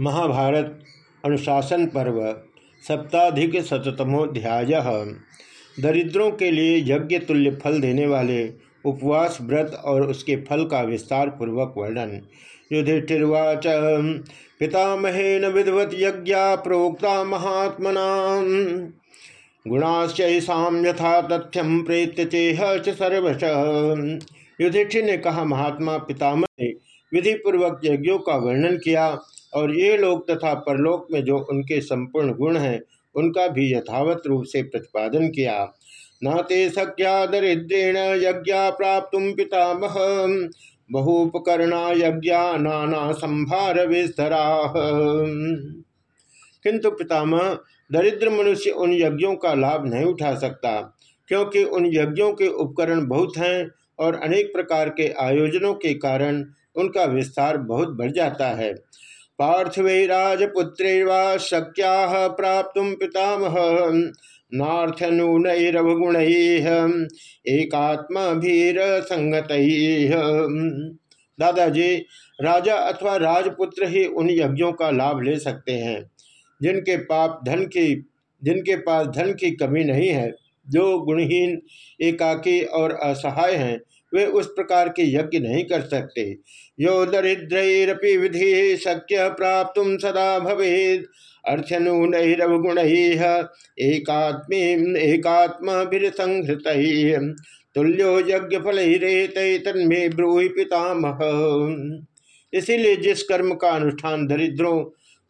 महाभारत अनुशासन पर्व, सप्ताधिक शतमोध्याय दरिद्रों के लिए यज्ञ तुल्य फल देने वाले उपवास व्रत और उसके फल का विस्तार पूर्वक वर्णन। युधिष्ठिर्वाच पितामहेन विधवत यज्ञा प्रोक्ता महात्मना। गुणाश्चा यथा तथ्यम प्रेत्य चेह सर्वश। युधिष्ठिर ने कहा, महात्मा पितामह ने विधि पूर्वक यज्ञों का वर्णन किया और ये लोग तथा परलोक में जो उनके संपूर्ण गुण हैं, उनका भी यथावत रूप से प्रतिपादन किया। न ते सख्या दरिद्रेण यज्ञा प्राप्त पितामह। बहुपकरणा यज्ञा नाना संभार विस्तरा। किंतु पितामह, दरिद्र मनुष्य उन यज्ञों का लाभ नहीं उठा सकता, क्योंकि उन यज्ञों के उपकरण बहुत हैं और अनेक प्रकार के आयोजनों के कारण उनका विस्तार बहुत बढ़ जाता है। पार्थिवे राजपुत्रे वा शक्या प्राप्त पितामह। नार्थनूनैरवगुण एकात्मभीर संगत दादाजी, राजा अथवा राजपुत्र ही उन यज्ञों का लाभ ले सकते हैं, जिनके पाप धन की, जिनके पास धन की कमी नहीं है। जो गुणहीन, एकाकी और असहाय हैं, वे उस प्रकार के यज्ञ नहीं कर सकते। यो दरिद्रपि विधि शक्य प्राप्त सदा भवेद। अर्थनुनैरवगुण एकात्मी एकात्म संहृत तुल्यो यज्ञ फल तन्मे ब्रूहि पितामह। इसीलिए जिस कर्म का अनुष्ठान दरिद्रों,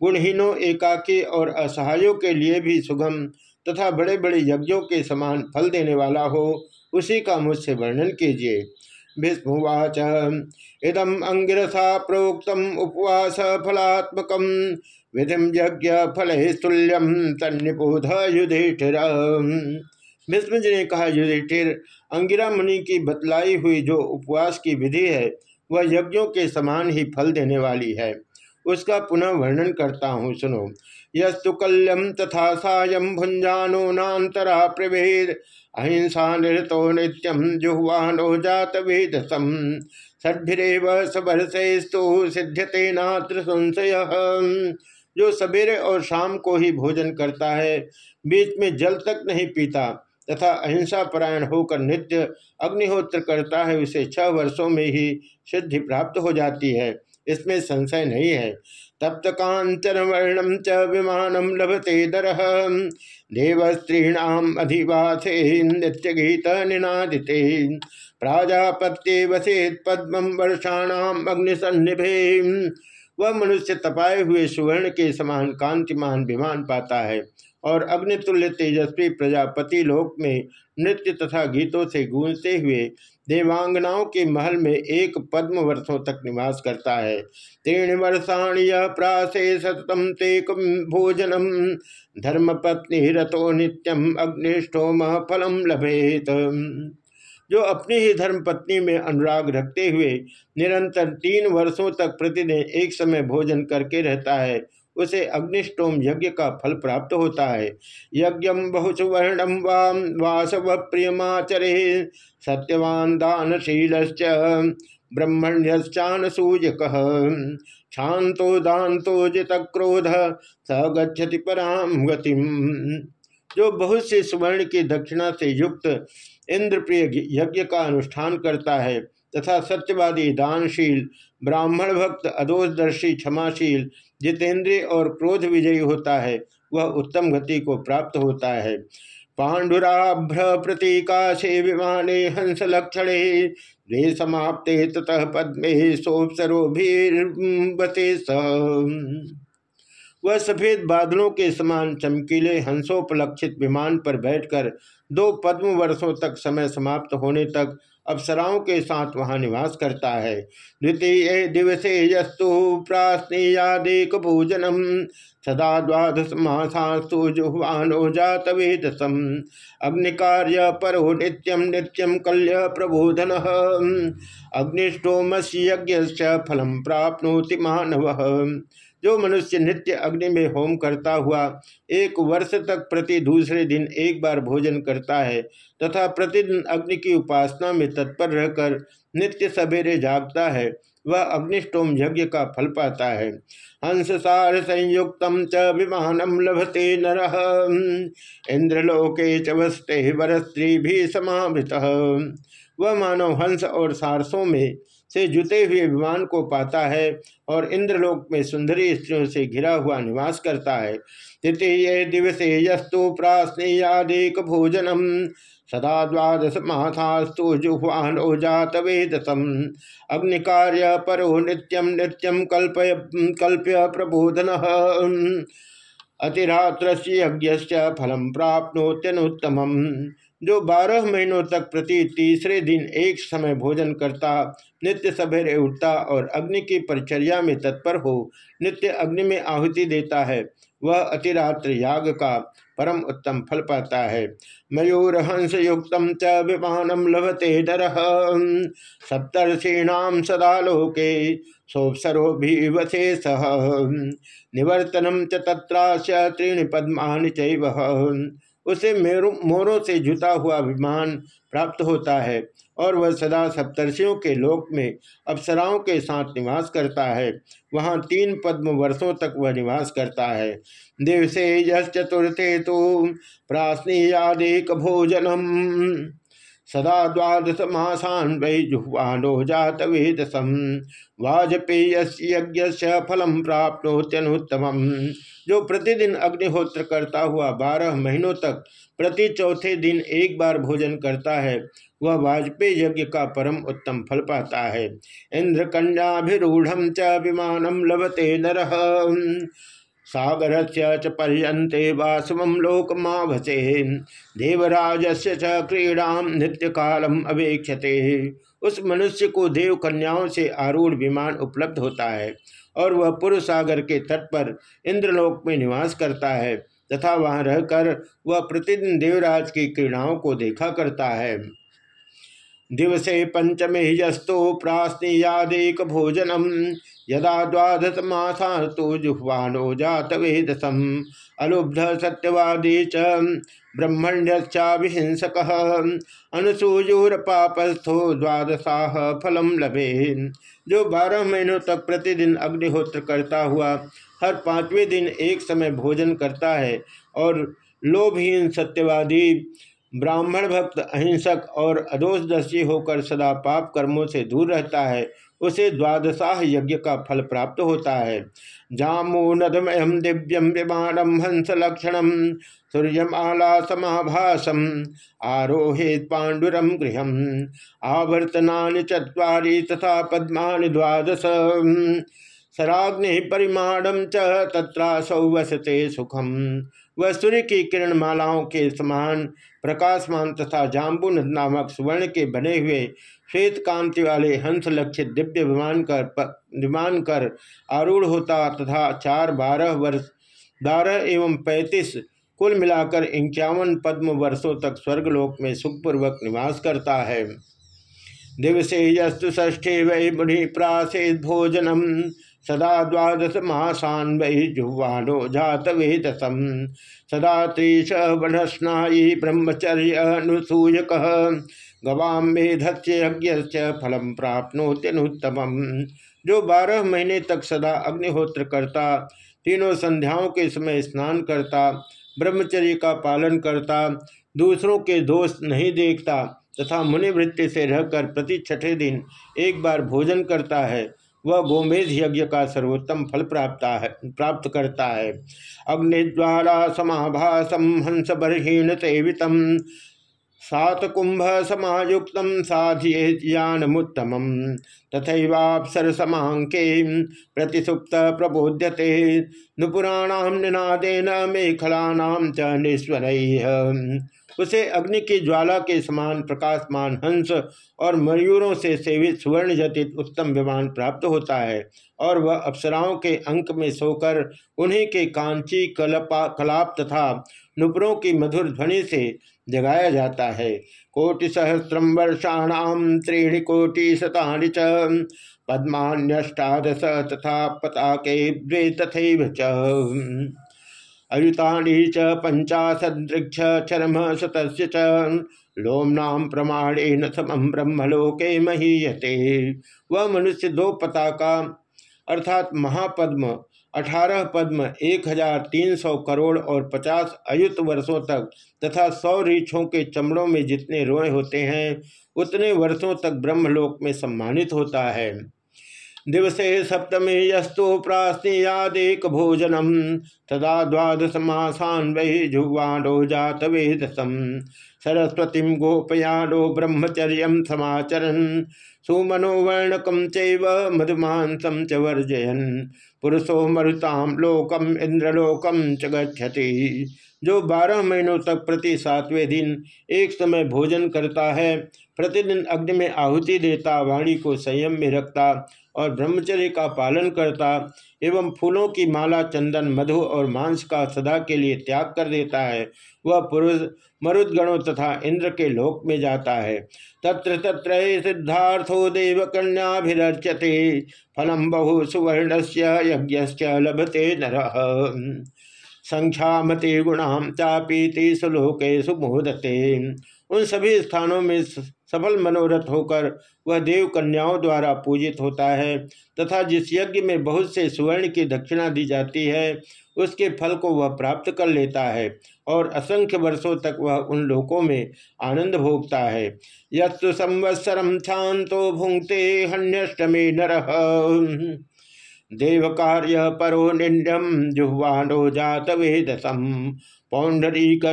गुणहीनों, एकाकी और असहायों के लिए भी सुगम तथा बड़े बड़े यज्ञों के समान फल देने वाला हो, उसी का मुझसे वर्णन कीजिए। भीष्मवाच इदम अंगिरसा प्रोक्त उपवास फलात्मक विधि यज्ञ फल तुल्यम तन्निपोध युधिष्ठिर। भीष्म जी ने कहा, युधिष्ठिर अंगिरा मुनि की बतलाई हुई जो उपवास की विधि है, वह यज्ञों के समान ही फल देने वाली है। उसका पुनः वर्णन करता हूँ, सुनो। यस्तु कल्यम तथा सायं भुंजानो नातरा प्रभेद। अहिंसा निरतो नित्यम जुह्वानो जात वेदसम षड्भिरेव सबरसेस्तु सिद्ध्यते नात्र संशय। जो सवेरे और शाम को ही भोजन करता है, बीच में जल तक नहीं पीता, तथा अहिंसा परायण होकर नित्य अग्निहोत्र करता है, उसे छह वर्षों में ही सिद्धि प्राप्त हो जाती है। इसमें संशय नहीं है। तप्त कांचन वर्णम च विमानम लभते दर। देवस्त्रीणाम अधिवासे नृत्य गीत निनादिते प्राजापत्ये वसेत पद्म वर्षाणाम अग्निसन्निभे वह मनुष्य तपाए हुए सुवर्ण के समान कांतिमान विमान पाता है और अग्नितुल्य तेजस्वी प्रजापति लोक में नृत्य तथा गीतों से गूंजते हुए देवांगनाओं के महल में एक पद्म वर्षों तक निवास करता है। तीर्ण वर्षाणी प्रासे सततम तेक भोजनम। धर्म पत्नी रतो नित्यम अग्निष्ठोम फलम लभेत। जो अपनी ही धर्म पत्नी में अनुराग रखते हुए निरंतर तीन वर्षों तक प्रतिदिन एक समय भोजन करके रहता है उसे अग्निष्टोम यज्ञ का फल प्राप्त होता है। यज्ञ बहुसुवर्णम वाम वासव प्रियमाचरे सत्यवान दानशील ब्रह्मण्यश्चान सूजक शांतो दातो जित क्रोध स गति जो बहुत से सुवर्ण की दक्षिणा से युक्त इंद्र प्रिय यज्ञ का अनुष्ठान करता है तथा सत्यवादी दानशील, ब्राह्मण भक्त, अदोषदर्शी, क्षमाशील जितेंद्रिय और क्रोध विजयी होता है, वह उत्तम गति को प्राप्त होता है। पांडुराभ्र प्रतीकाशे विमाने हंस लक्षणे रे समाप्ते ततः पद्मे सोपसरोभिर्वते वह सफ़ेद बादलों के समान चमकीले, हंसोपलक्षित विमान पर बैठकर दो पद्म वर्षों तक समय समाप्त होने तक अप्सराओं के साथ वहाँ निवास करता है। द्वितीय दिवसे यस्तु प्रास्नेयादेक भोजनम सदा द्वादश मासास्तु जुह्वानो जात वेदसम अग्निकार्य परो नित्यम नित्यम कल्य प्रबोधन अग्निष्टोमस्य फलम प्राप्नोति मानव। जो मनुष्य नित्य अग्नि में होम करता हुआ एक वर्ष तक प्रति दूसरे दिन एक बार भोजन करता है, तथा प्रतिदिन अग्नि की उपासना में तत्पर रहकर नित्य सवेरे जागता है, वह अग्निष्टोम यज्ञ का फल पाता है। हंस सार संयुक्त च विमानम लभते नर। इंद्रलोके चवस्ते वर स्त्री भी समावृत। वह मानव हंस और सारसों में से जुते हुए विमान को पाता है और इंद्रलोक में सुंदरी स्त्रियों से घिरा हुआ निवास करता है। तृतीय दिवसे यस्तु प्रास्नेयादेक भोजनम। सदा द्वादश माथास्तु जुह्वानो जात वेदसम। अग्निकार्य परो नित्यम नित्यम कल्पय, कल्प्य प्रबोधन। अतिरात्र यज्ञ फलम प्राप्नोत्यनुत्तम जो बारह महीनों तक प्रति तीसरे दिन एक समय भोजन करता नित्य सवेरे उठता और अग्नि की परिचर्या में तत्पर हो नित्य अग्नि में आहुति देता है। वह अतिरात्र याग का परम उत्तम फल पाता है। मयूर हंस युक्त च लभते डर। सप्तर्षीणाम सदा लोके सोपसरो भी वसे सह निवर्तनम च तत्रास्य पद्मा चैव। उसे मोरों से जुता हुआ अभिमान प्राप्त होता है और वह सदा सप्तर्षियों के लोक में अप्सराओं के साथ निवास करता है। वहाँ तीन पद्म वर्षों तक वह निवास करता है। दिवसे चतुर्थे तो प्राश्नीयादेक भोजनम। सदा द्वादश मासान वै जुह्वानो जात वेदसम वाजपेय यज्ञ फलम प्राप्तोत्यनुत्तम जो प्रतिदिन अग्निहोत्र करता हुआ बारह महीनों तक, प्रति चौथे दिन एक बार भोजन करता है, वह वाजपेयी यज्ञ का परम उत्तम फल पाता है। इंद्र कन्याभिरूढ़ च विमानम लभते नर। सागर से पर्यंते वासव लोकमाभसे। देवराज से क्रीड़ा नित्य कालम अवेक्षते उस मनुष्य को देव कन्याओं से आरूढ़ विमान उपलब्ध होता है और वह पूर्व सागर के तट पर इंद्रलोक में निवास करता है तथा वहाँ रहकर वह प्रतिदिन देवराज की क्रीड़ाओं को देखा करता है। दिवसे पंचमे यस्तु प्रास्नीयादेक भोजनम। यदा द्वादश मासास्तु जुह्वानो जात वेदसम अलुब्ध सत्यवादी च ब्रह्मण्यचाभिहिंसक अनुसूयूर पापस्थो द्वादशाह फलम लभे जो बारह महीनों तक प्रतिदिन अग्निहोत्र करता हुआ, हर पाँचवें दिन एक समय भोजन करता है और लोभहीन सत्यवादी, ब्राह्मण भक्त, अहिंसक और अदोषदर्शी होकर सदा पाप कर्मों से दूर रहता है उसे द्वादशाह यज्ञ का फल प्राप्त होता है। जामूनदमयम दिव्यम विमानम हंस लक्षणम सूर्यमाला समाभासम आरोहित पांडुरम गृह आवर्तना चुरी तथा पद्मा द्वादश सराग्नि परिमाणम च तत्रासौ वसते सुखम। वह सूर्य की किरण मालाओं के समान प्रकाशमान तथा जाम्बुन नामक सुवर्ण के बने हुए श्वेत कांति वाले हंस लक्षित दिव्य विमान कर विमान कर आरूढ़ होता तथा चार बारह वर्ष, बारह एवं पैंतीस कुल मिलाकर इक्यावन पद्म वर्षों तक स्वर्गलोक में सुखपूर्वक निवास करता है। दिवसे यस्तु ष्ठे वै मुनि प्रासेद भोजनम, सदा द्वादश मासान वही जुह्वानो जात वेदसम। सदा त्रिश ब्रह्मचर्य अनुसूयक। गवाम मेधस्य यज्ञ फलम प्राप्नोत्यनुत्तम जो बारह महीने तक सदा अग्निहोत्र करता, तीनों संध्याओं के समय स्नान करता, ब्रह्मचर्य का पालन करता, दूसरों के दोष नहीं देखता तथा मुनिवृत्ति से रहकर प्रति छठे दिन एक बार भोजन करता है, वह गोमेध यज्ञ का सर्वोत्तम फल प्राप्त है, प्राप्त करता है। अग्निद्वारा समाभासम हंस बर्हीण सेवित सात कुंभ समायुक्त साधियानमुत्तम तथैवापसर समांके प्रतिसुप्त प्रबोध्यते नुपुराणाम निनादेन मेखलानाम च निस्वर। उसे अग्नि की ज्वाला के समान प्रकाशमान हंस और मयूरों से सेवित सुवर्ण जटित उत्तम विमान प्राप्त होता है और वह अप्सराओं के अंक में सोकर उन्हीं के कांची कलपा कलाप तथा नुपुरों की मधुर ध्वनि से जगाया जाता है। कोटि सहस्रम वर्षाणाम त्रीणि कोटि शतानि च। पद्मान्यष्टादश तथा पताके द्वे च। अयुतानि च पंचाशदृक्ष चरम शतस्य च। लोमनाम प्रमाणेन समम ब्रह्मलोके महीयते। वह मनुष्य दो पताका अर्थात महापद्म अठारह पद्म, एक हज़ार तीन सौ करोड़ और पचास अयुत वर्षों तक तथा सौ रीछों के चमड़ों में जितने रोए होते हैं, उतने वर्षों तक ब्रह्मलोक में सम्मानित होता है। दिवसे सप्तमे यस्तु प्रास्नीयादेक भोजनम तदा द्वादश मासान वही जुवाणो जात वेदसम सरस्वती गोपयाडो ब्रह्मचर्य समाचरन। सुमनोवर्णकम चैव मधुमांसम च वर्जयन। पुरुषो मरुताम लोकम इंद्रलोकम च जो बारह महीनों तक प्रति सातवें दिन एक समय भोजन करता है, प्रतिदिन अग्नि में आहुति देता, वाणी को संयम में रखता और ब्रह्मचर्य का पालन करता एवं फूलों की माला, चंदन, मधु और मांस का सदा के लिए त्याग कर देता है। वह पुरुष मरुदगणों तथा इंद्र के लोक में जाता है। तत्र तत्र सिद्धार्थो देव कन्याभिर्चते फलम बहु सुवर्ण से यज्ञ लभते नर। संख्यामते गुणाम चापीति सुलोके सुमोदते उन सभी स्थानों में सफल मनोरथ होकर वह देव कन्याओं द्वारा पूजित होता है तथा जिस यज्ञ में बहुत से सुवर्ण की दक्षिणा दी जाती है, उसके फल को वह प्राप्त कर लेता है और असंख्य वर्षों तक वह उन लोकों में आनंद भोगता है। यस्तु संवत्सरम शांतो भुंगते हन्यष्टमी नर। देव कार्य परो निंडम जुह्वानो जात वेदसम पौंडरीक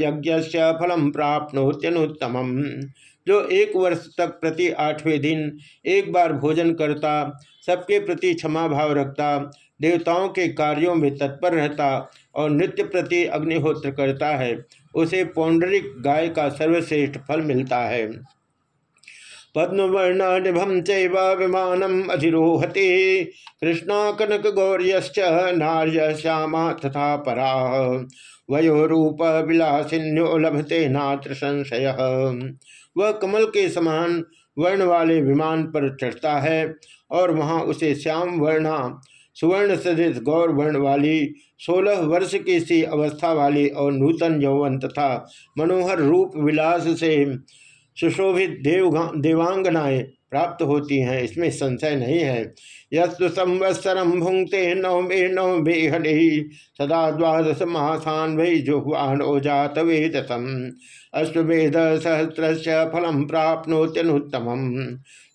यज्ञ फलम प्राप्नोत्यनुत्तम जो एक वर्ष तक प्रति आठवें दिन एक बार भोजन करता, सबके प्रति क्षमा भाव रखता, देवताओं के कार्यों में तत्पर रहता और नृत्य प्रति अग्निहोत्र करता है, उसे पौंडरिक गाय का सर्वश्रेष्ठ फल मिलता है। पद्मवर्ण निभम चैव विमानम अधिरोहते कृष्णा कनक गौर्यश्च नार्य श्यामा तथा परा, वयोरूप विलासिन्यो लभते नात्र संशय। वह कमल के समान वर्ण वाले विमान पर चढ़ता है और वहाँ उसे श्याम वर्णा, सुवर्ण सदित गौर वर्ण वाली, सोलह वर्ष की सी अवस्था वाली और नूतन यौवन तथा मनोहर रूप विलास से सुशोभित देव देवांगनाएँ प्राप्त होती हैं, इसमें संशय नहीं है। यस्तु संवत्सरम भुंगते नवमे नवमे हरि सदा द्वादश मासान वही जुह्वान ओजात वेदसम अश्वेध सहस्र फलम प्राप्नोत्यनुत्तम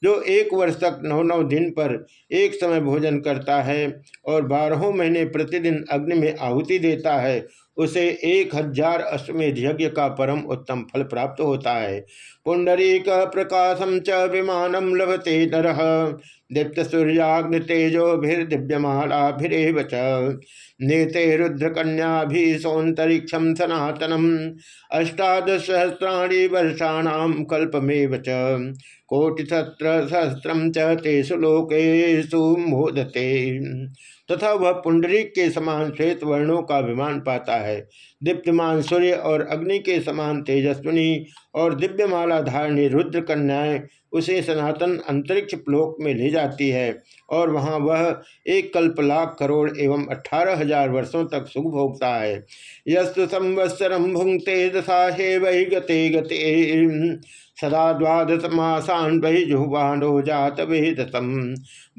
जो एक वर्ष तक नौ नौ दिन पर एक समय भोजन करता है और बारहों महीने प्रतिदिन अग्नि में आहुति देता है उसे एक हज़ार अश्वमेध यज्ञ का परम उत्तम फल प्राप्त होता है। पुंडरीक प्रकाशम च विमानम लभते नर। दीप्त सूर्याग्नि तेजो तेजोभिर्दिव्यमालाभिरेव नेते रुद्रकन्याभि सौंतरिक्षम सनातनम। अष्टादश सहस्राणी वर्षाणाम कल्पमेव च। कोटिशत्र सहस्रम तेषु मोदते। तथा वह पुंडरीक के समान श्वेत वर्णों का विमान पाता है। दीप्यमान सूर्य और अग्नि के समान तेजस्विनी और दिव्यमाला धारणी रुद्र कन्याएँ उसे सनातन अंतरिक्ष प्लोक में ले जाती है और वहाँ वह एक कल्प लाख करोड़ एवं अठारह हज़ार वर्षों तक सुख भोगता है। यस्तु संवत्सरम भुंगते दशा हे वही गते गते। सदा द्वादश मासान वही बहिजुवानो जात वेदसम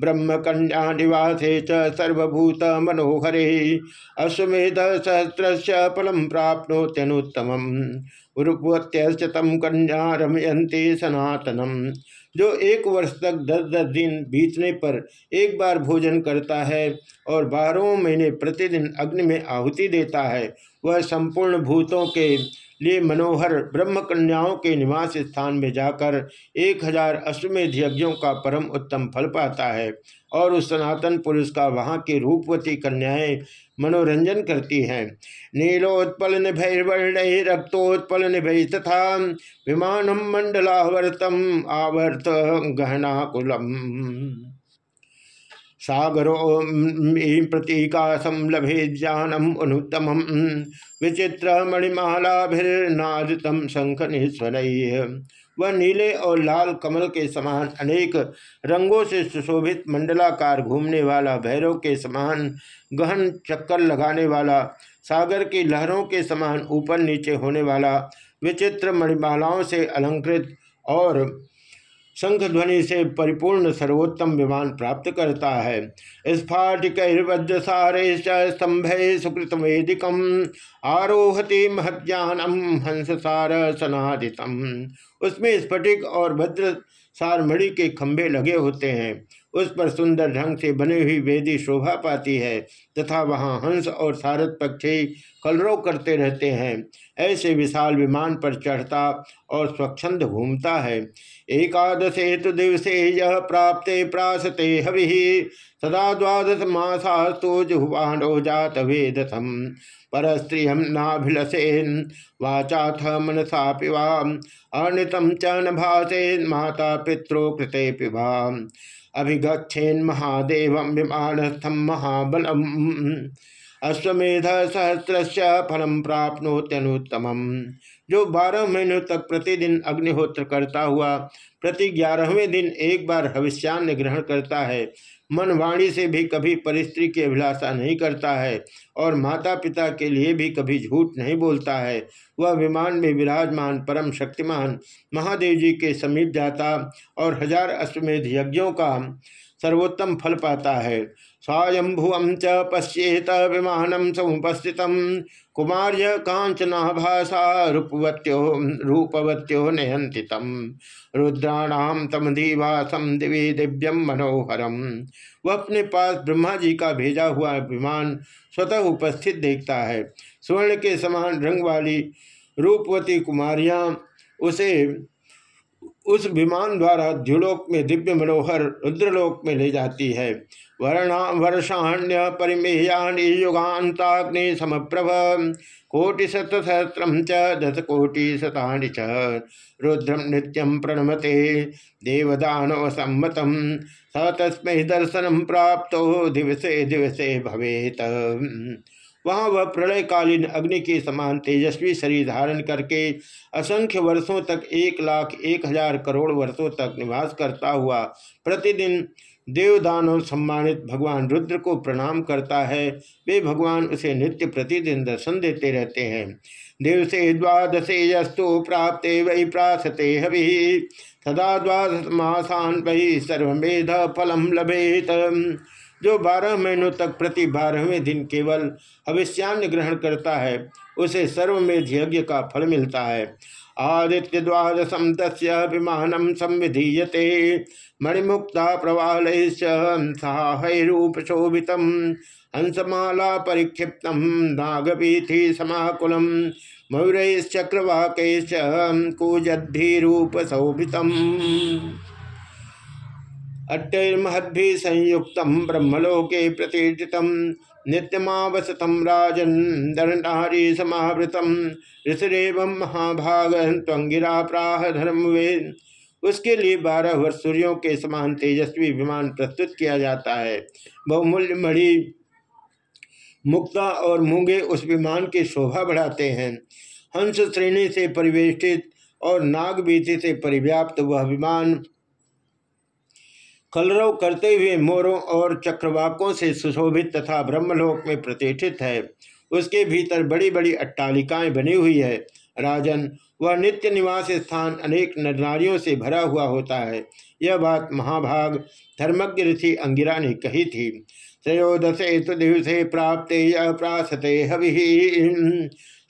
ब्रह्म कन्या निवासे च सर्वभूत मनोहरे अश्वेध सहस्र फलम प्राप्नोत्यनुत्तम उर्वत्यम कन्या रमयंते सनातनम। जो एक वर्ष तक दस दस दिन बीतने पर एक बार भोजन करता है और बारहों महीने प्रतिदिन अग्नि में आहुति देता है, वह संपूर्ण भूतों के लिए मनोहर ब्रह्म कन्याओं के निवास स्थान में जाकर एक हज़ार अश्वमेध यज्ञों का परम उत्तम फल पाता है और उस सनातन पुरुष का वहाँ की रूपवती कन्याएँ मनोरंजन करती हैं। नीलोत्पल निभैर्वर्ण रक्तोत्पल निभय तथा विमानम मंडलावर्तम आवर्त गहना कुलम सागरो प्रतीकाशम लभे ज्ञानम अनुत्तम विचित्र मणिमालाभिर्नादितम शंख निस्वर वह नीले और लाल कमल के समान अनेक रंगों से सुशोभित मंडलाकार घूमने वाला, भैरव के समान गहन चक्कर लगाने वाला, सागर की लहरों के समान ऊपर नीचे होने वाला, विचित्र मणिमालाओं से अलंकृत और शंख ध्वनि से परिपूर्ण सर्वोत्तम विमान प्राप्त करता है। स्फाटिकैर्वज्रसारे स्तंभे सुकृत वेदिक आरोहति महज्ञानम हंससार सनादितम उसमें स्फटिक और वज्र सारमणि के खंभे लगे होते हैं। उस पर सुंदर ढंग से बनी हुई वेदी शोभा पाती है तथा वहाँ हंस और सारद पक्षी कलरव करते रहते हैं। ऐसे विशाल विमान पर चढ़ता और स्वच्छंद घूमता है। एकादशे तो दिवसे यह प्राप्त प्रासते हवि। सदा द्वादश मासास्तु जुह्वाणो जात वेदसम पर स्त्रियम नाभिलसेन वाचाथ मनसा पिवा अनितम च न भाषेन माता पित्रो कृते पिभा अभिगछेन महादेव विमानस्थम महाबलम। अश्वमेध सहस्र फलम प्राप्नोत्यनुत्तम जो बारह महीनों तक प्रतिदिन अग्निहोत्र करता हुआ, प्रति ग्यारहवें दिन एक बार हविष्यान्न ग्रहण करता है। मन वाणी से भी कभी परिस्त्री की अभिलाषा नहीं करता है और माता पिता के लिए भी कभी झूठ नहीं बोलता है। वह विमान में विराजमान, परम शक्तिमान महादेव जी के समीप जाता और हज़ार अश्वमेध यज्ञों का सर्वोत्तम फल पाता है। स्वायंभुवं च पश्येत विमानं समुपस्थितं। कुमार्य कांचनाभासा रूपवत्यो रूपवत्यो रुद्राणां तम दिवी दिव्यम मनोहरम वह अपने पास ब्रह्मा जी का भेजा हुआ विमान स्वतः उपस्थित देखता है। स्वर्ण के समान रंग वाली रूपवती कुमारियाँ उसे उस विमान द्वारा द्युलोक में दिव्य मनोहर रुद्रलोक में ले जाती है। वर्णा, वर्षाण्य परिमेयानि युगान्ताग्नि, समप्रभ कोटिशतसहस्रम च दस कोटि शतानि च। रुद्रम नित्यम प्रणमते देवदानव सम्मतम स तस्मै दर्शनम प्राप्त, दिवसे दिवसे भवेत। वहाँ वह प्रलयकालीन अग्नि के समान तेजस्वी शरीर धारण करके असंख्य वर्षों तक एक लाख एक हज़ार करोड़ वर्षों तक निवास करता हुआ प्रतिदिन देवदानव सम्मानित भगवान रुद्र को प्रणाम करता है। वे भगवान उसे नित्य प्रतिदिन दर्शन देते रहते हैं। दिवसे द्वादशे यस्तु प्राप्त वही प्रासते हवि। सदा द्वादश मासान वही सर्वेद फलम लभेत। जो बारह महीनों तक प्रति बारहवें दिन केवल अविष्यान्न ग्रहण करता है, उसे सर्वमेध यज्ञ का फल मिलता है। आदित्य द्वादशम तस्य विमानम संविधीयते, मणिमुक्ता प्रवाल सहारूप शोभित हंसमाला परिक्षिप्त नागपीथि समाकुलम मयूरचक्रवाक कूजद्धीरूप शोभित अट्टैर्महद्भि संयुक्त ब्रह्मलोके प्रतिष्ठित नित्यमावसतम राजन दरनारी समावृतम ऋषिरेव महाभाग त्वंगिरा प्राह धर्मवेद उसके लिए बारह वर्ष सूर्यों के समान तेजस्वी विमान प्रस्तुत किया जाता है। बहुमूल्य मणि मुक्ता और मूँगे उस विमान की शोभा बढ़ाते हैं। हंस श्रेणी से परिवेष्टित और नागबीति से परिव्याप्त वह विमान कलरव करते हुए मोरों और चक्रवाकों से सुशोभित तथा ब्रह्मलोक में प्रतिष्ठित है। उसके भीतर बड़ी बड़ी अट्टालिकाएँ बनी हुई है। राजन, वह नित्य निवास स्थान अनेक नारियों से भरा हुआ होता है। यह बात महाभाग धर्मज्ञ ऋषि अंगिरा ने कही थी। त्रयोदशे तो दिवसे प्राप्त प्रासते हवि।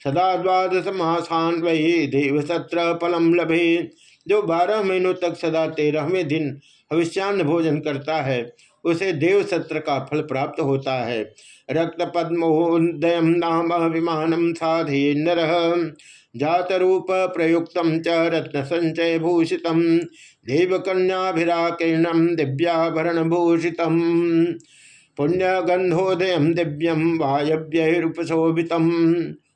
सदा द्वादश मासान वही देव सत्र फलम लभे। जो बारह महीनों तक सदा तेरहवें दिन हविष्यान्न भोजन करता है, उसे देव सत्र का फल प्राप्त होता है। रक्त पद्मोदय नाम विमानम साधे नर। जात रूप प्रयुक्त च रत्न संचय भूषित देवकन्याभिराकीर्णम दिव्याभरण भूषित पुण्यगंधोदय दिव्यम वायव्युपशोभित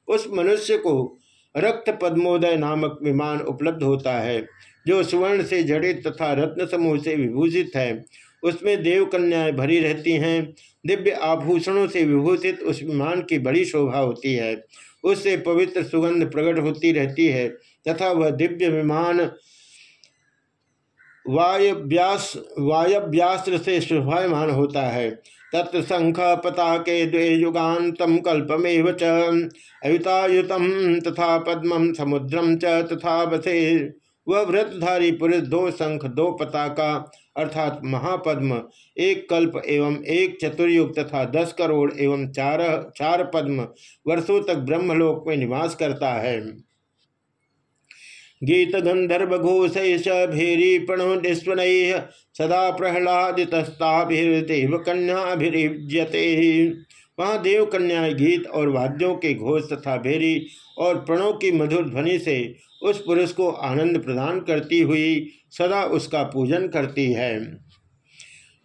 उस मनुष्य को रक्त पद्मोदय नामक विमान उपलब्ध होता है। जो सुवर्ण से जड़ित तथा रत्न समूह से विभूषित है, उसमें देव कन्याएँ भरी रहती हैं। दिव्य आभूषणों से विभूषित उस विमान की बड़ी शोभा होती है। उससे पवित्र सुगंध प्रकट होती रहती है तथा वह दिव्य विमान वायव्यास, वायव्यास्त्र से शोभायमान होता है। तत्र शंख पताके द्वे युगान्तम कल्पमेव च अयुतायुतम तथा पद्मम समुद्रम च तथा बसे वह व्रतधारी पुरुष दो शंख, दो पताका अर्थात महापद्म, एक कल्प एवं एक चतुर्युग तथा दस करोड़ एवं चार चार पद्म वर्षों तक ब्रह्मलोक में निवास करता है। गीत गंधर्व घोष भेरी प्रणो निस्वन सदा प्रहलादितस्ताभिर्देव कन्याभिजते वहाँ देव कन्या गीत और वाद्यों के घोष तथा भेरी और प्रणों की मधुर ध्वनि से उस पुरुष को आनंद प्रदान करती हुई सदा उसका पूजन करती है।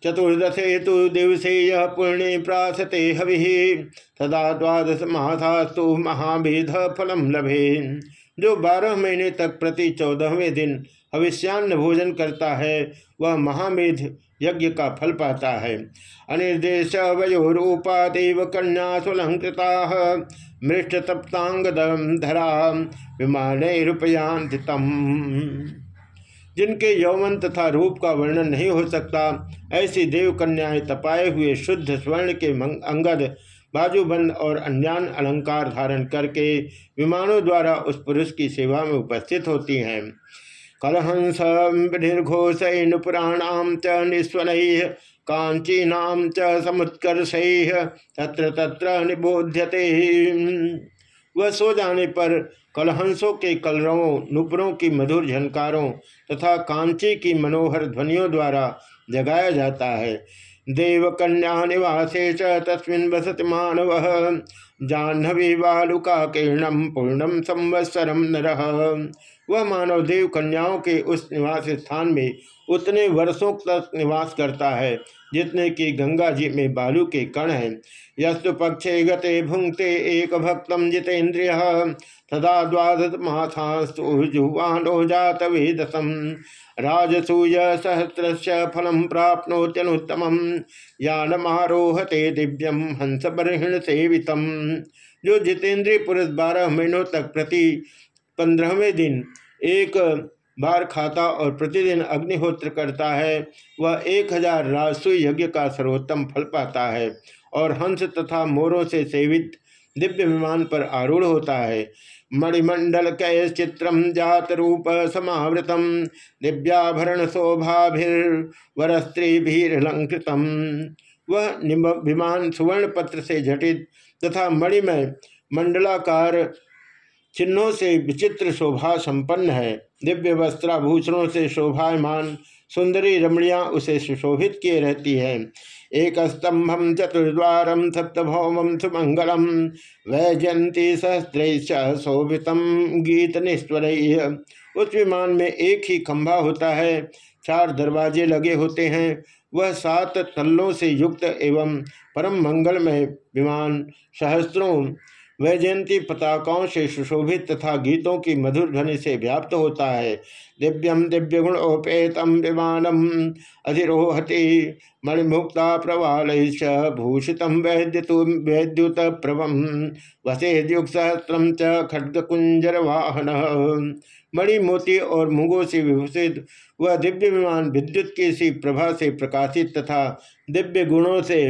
चतुर्दशे तो दिवसे यह पुण्य प्रासते हवि। सदा द्वादश मासास्तु महाभेद फलम लभे। जो बारह महीने तक प्रति चौदहवें दिन हविष्यान्न भोजन करता है, वह महामेध यज्ञ का फल पाता है। अनिर्देश वयोरूपा देव कन्या सुलंकृता मृष्ट तप्तांग धरा विमान रूपयांतितम जिनके यौवन तथा रूप का वर्णन नहीं हो सकता, ऐसी देव कन्याएँ तपाए हुए शुद्ध स्वर्ण के अंगद, बाजूबंद और अन्यान अलंकार धारण करके विमानों द्वारा उस पुरुष की सेवा में उपस्थित होती हैं। कलहंस निर्घोष पुराणाम च निस्वन कांचीनाम च समुत्कर्ष, तत्र तत्र निबोध्यते। वह सो जाने पर कलहंसों के कलरवों, नुपुरों की मधुर झनकारों तथा कांची की मनोहर ध्वनियों द्वारा जगाया जाता है। देव कन्या निवासे तस्मिन वसति मानव। जाह्नवी बालुका किरणम पूर्णम संवत्सरम नर। वह मानव देव कन्याओं के उस निवास स्थान में उतने वर्षों तक निवास करता है, जितने कि गंगा जी में बालू के कण हैं। यस्तु पक्षे गते भुंगते एक भक्तम जितेन्द्रिय, तदा द्वादश माथास्तु जुवानो जात वेदसम राजसूय सहस्र फलम प्राप्नोत्यनुत्तम, यानमारोहते दिव्यम हंस बर्हिण सेवितम जो जितेंद्रीय पुरुष बारह महीनों तक प्रति पंद्रहवें दिन एक बार खाता और प्रतिदिन अग्निहोत्र करता है। वह एक हज़ार राजसु यज्ञ का सर्वोत्तम फल पाता है और हंस तथा मोरों से सेवित दिव्य विमान पर आरूढ़ होता है। मणिमंडल कै चित्रम जात रूप समावृतम, दिव्याभरण शोभाभिर्वर स्त्रीभिलंकृतम वह विमान सुवर्ण पत्र से झटित तथा मणिमय मंडलाकार चिन्हों से विचित्र शोभा संपन्न है। दिव्य वस्त्राभूषणों से शोभायमान, सुंदरी रमणियाँ उसे सुशोभित किए रहती हैं। एक स्तंभम चतुर्द्वारम सप्तभौम, सुमंगलम वैजयंती सहस्त्र शोभितम गीत निस्वर। उस विमान में एक ही खंभा होता है। चार दरवाजे लगे होते हैं। वह सात तल्लों से युक्त एवं परम मंगलमय विमान, सहस्त्रों वैजयंती पताकाओं से सुशोभित तथा गीतों की मधुर ध्वनि से व्याप्त होता है। दिव्यम दिव्य गुणोपेतम विमानम अधिरोहति मणिमुक्ता प्रवाल भूषित वैद्युत वैद्युत प्रभम वसेद्युग सहस्रम च खड्गकुंजर वाहन मणि मोती और मुगों से विभूषित वह दिव्य विमान विद्युत की सी प्रभा से प्रकाशित तथा दिव्य गुणों से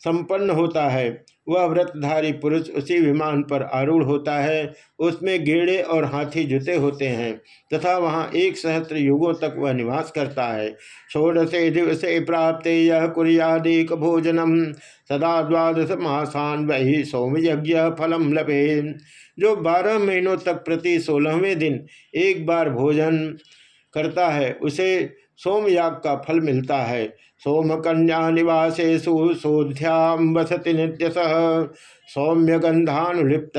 संपन्न होता है। वह व्रतधारी पुरुष उसी विमान पर आरूढ़ होता है। उसमें गेड़े और हाथी जुते होते हैं तथा वहाँ एक सहस्त्र युगों तक वह निवास करता है। षोडशे दिवसे प्राप्त यह कुरियादिक भोजनम। सदा द्वादश महासान वही सोमयज्ञ फलम लभे जो बारह महीनों तक प्रति सोलहवें दिन एक बार भोजन करता है, उसे सोमयाग का फल मिलता है। सोम कन्या निवासेशु सोध्याम वसति नित्य सौम्य गंधानुलिप्त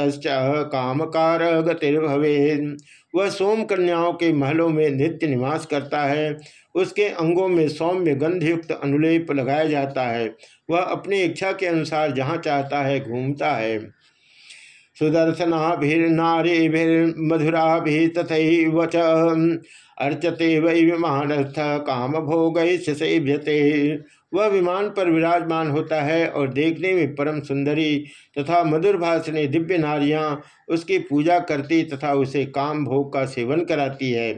कामकार गतिर्भवे वह सोम कन्याओं के महलों में नित्य निवास करता है। उसके अंगों में सौम्य गंधयुक्त अनुलेप लगाया जाता है। वह अपनी इच्छा के अनुसार जहाँ चाहता है घूमता है। सुदर्शनाभिर्नारीभिर्मधुराभि तथा अर्चते वै विमानस्थ काम भोग सेव्यते वह विमान पर विराजमान होता है और देखने में परम सुंदरी तथा मधुर भाषणी दिव्य नारियाँ उसकी पूजा करती तथा उसे काम भोग का सेवन कराती है।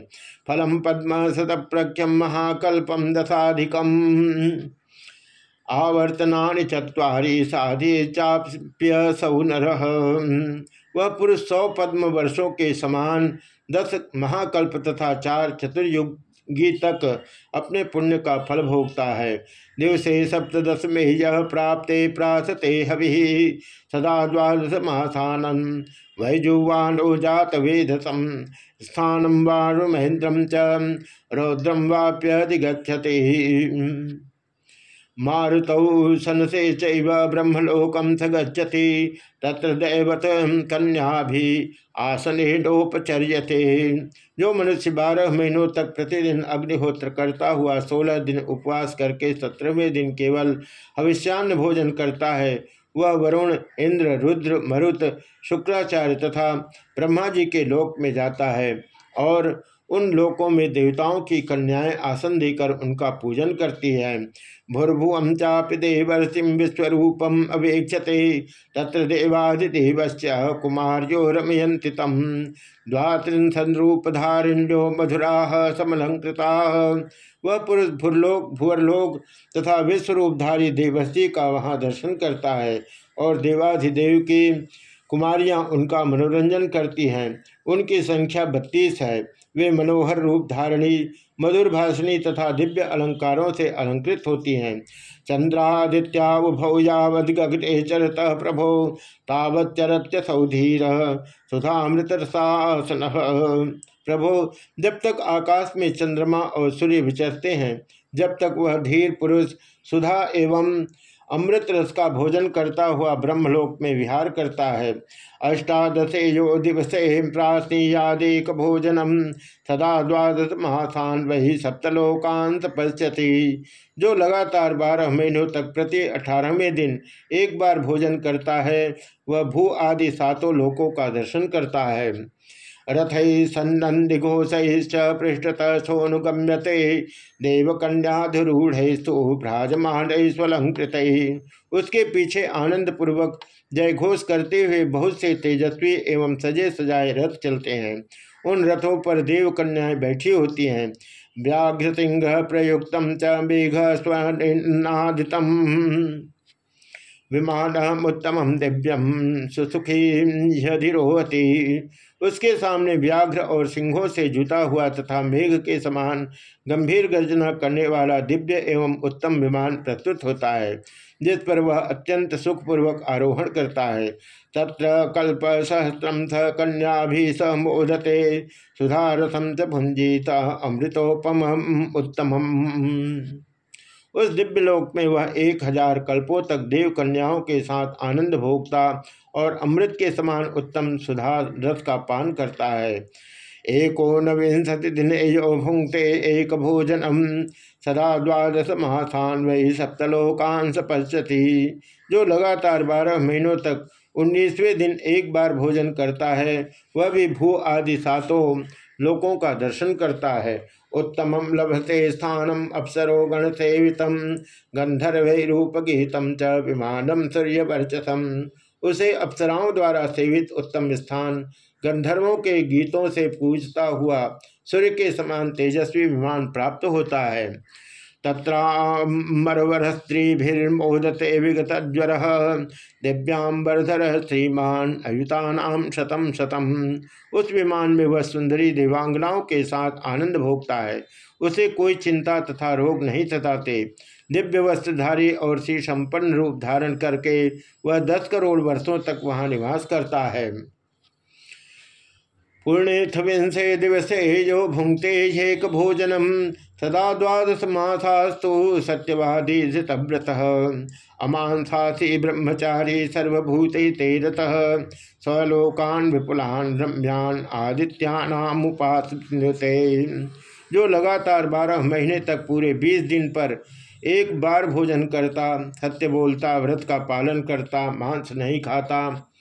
फलम पद्म सत प्रख्यम महाकल्पम दशाधिकम। आवर्तना चुरी साधि चाप्य सौ नर। वह पुरुष सौ पद्म वर्षों के समान दस महाकल्प तथा चार चतुर्युग तक अपने पुण्य का फल भोगता है। दिवसे सप्तश में यह प्राप्त प्रासते हवि। सदा द्वादश मासान वैजुवानो जात वेदसम स्थानम वारु महेंद्रम च रौद्रम वाप्यधिगछते मारुत सनसे चैव ब्रह्मलोकम स गच्छति, तत्र दैवत कन्या भी आसन आसनेडोपचर्यते जो मनुष्य बारह महीनों तक प्रतिदिन अग्निहोत्र करता हुआ सोलह दिन उपवास करके सत्रहवें दिन केवल हविष्यान्न भोजन करता है। वह वरुण, इंद्र, रुद्र, मरुत, शुक्राचार्य तथा ब्रह्मा जी के लोक में जाता है और उन लोकों में देवताओं की कन्याएँ आसन देकर उनका पूजन करती है। भूर्भुवम चापि देवर्षिम विश्वरूपम अवेक्षते, तत्र देवादिदेवश्च कुमार्यो रमयंति तम। द्वात्रिंसरूपधारिण्यो मधुरा समलंकृता वह पुरुष भूरलोक, भुवरलोक तथा विश्वरूपधारी देवश्री का वहाँ दर्शन करता है और देवाधिदेव की कुमारियाँ उनका मनोरंजन करती हैं। उनकी संख्या बत्तीस है। वे मनोहर रूप धारणी, मधुर भाषणी तथा दिव्य अलंकारों से अलंकृत होती हैं। चंद्रादित्यावभौ यावद गगटे चरत प्रभो, तावत चरत्य सौधीर सुधामृत शासन प्रभो, जब तक आकाश में चंद्रमा और सूर्य विचरते हैं, जब तक वह धीर पुरुष सुधा एवं अमृत रस का भोजन करता हुआ ब्रह्मलोक में विहार करता है। अष्टादशे यो दिवसे प्रास्नीयादेक भोजनम। सदा द्वादश महासान वही सप्तलोकांत पश्यति। जो लगातार बारह महीनों तक प्रति अठारहवें दिन एक बार भोजन करता है, वह भू आदि सातों लोकों का दर्शन करता है। रथ सन्नंदिघोषैश्च पृष्ठतः सोनुगम्यते देवकन्याधुरूढ़स्तु उसके पीछे आनंद पूर्वक जय घोष करते हुए बहुत से तेजस्वी एवं सजे सजाए रथ चलते हैं। उन रथों पर देव कन्याएँ बैठी होती हैं। व्याघ्र सिंह प्रयुक्त च मेघ स्वनादितम विमान उत्तम दिव्यम सुसुखी यधिरोहती उसके सामने व्याघ्र और सिंहों से जुटा हुआ तथा मेघ के समान गंभीर गर्जना करने वाला दिव्य एवं उत्तम विमान प्रस्तुत होता है, जिस पर वह अत्यंत सुखपूर्वक आरोहण करता है। तत्र कल्प सहस्रम स कन्या भी स मोदते सुधारथम च भुंजीत अमृतोपम उत्तम उस दिव्य लोक में वह एक हज़ार कल्पों तक देव कन्याओं के साथ आनंद भोगता और अमृत के समान उत्तम सुधा रस का पान करता है। एको नविंशति दिन भुंगते एक भोजनम। सदा द्वादश महासान वही सप्तलोकांश पश्यति। जो लगातार बारह महीनों तक उन्नीसवें दिन एक बार भोजन करता है, वह भी भू आदि सातों लोकों का दर्शन करता है। उत्तम लभते स्थानम अप्सरो गण सेवित गंधर्व च विमानम सूर्यवर्चसम। उसे अप्सराओं द्वारा सेवित उत्तम स्थान गंधर्वों के गीतों से पूजता हुआ सूर्य के समान तेजस्वी विमान प्राप्त होता है। तत्रामरवर स्त्रीभिर्मोदते विगत ज्वर दिव्यांबरधर श्रीमान अयुतानाम शतम शतम उस विमान में वह सुंदरी देवांगनाओं के साथ आनंद भोगता है। उसे कोई चिंता तथा रोग नहीं सताते। दिव्य वस्त्रधारी और श्री संपन्न रूप धारण करके वह दस करोड़ वर्षों तक वहाँ निवास करता है। पुण्यथ विंशे दिवसे जो भुंगते एक भोजनम सदा द्वादश मासास्तु सत्यवादी धृतव्रत अमांसासी ब्रह्मचारी सर्वभूत तेरत स्वलोकान विपुलान रम्यान आदित्यानामुपासते। जो लगातार बारह महीने तक पूरे बीस दिन पर एक बार भोजन करता, सत्य बोलता, व्रत का पालन करता, मांस नहीं खाता,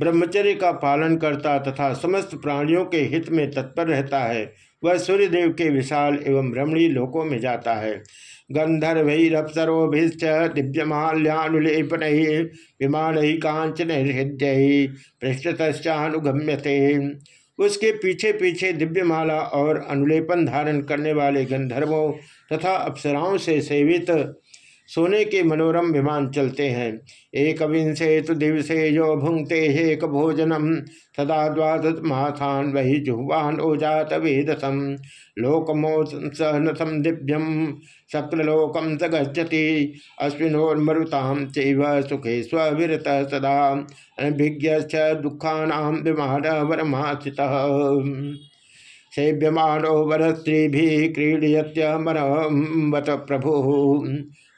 ब्रह्मचर्य का पालन करता तथा समस्त प्राणियों के हित में तत्पर रहता है। वह सूर्यदेव के विशाल एवं रमणीय लोकों में जाता है। गंधर्वैरप्सरोभिश्च दिव्यमाल्यानुलेपन विमान ही कांचन हृदय पृष्ठतश्चानुगम्यते। उसके पीछे पीछे दिव्यमाला और अनुलेपन धारण करने वाले गंधर्वों तथा अप्सराओं से सेवित सोने के मनोरम विमान चलते हैं। एक विंशे तो दिवसे जो भुंगते एक भोजनम। सदा द्वादश माथान वही जुहवान ओजात वेदसम। लोकमोसनसम दिव्यम शक्रलोकम स गति अश्विनोर्मरुताम चैव सुखे स्विरत सदा। अनभिज्ञ दुखा विमान सेव्यमानो वरस्त्री भी क्रीडयत्यमरवत प्रभु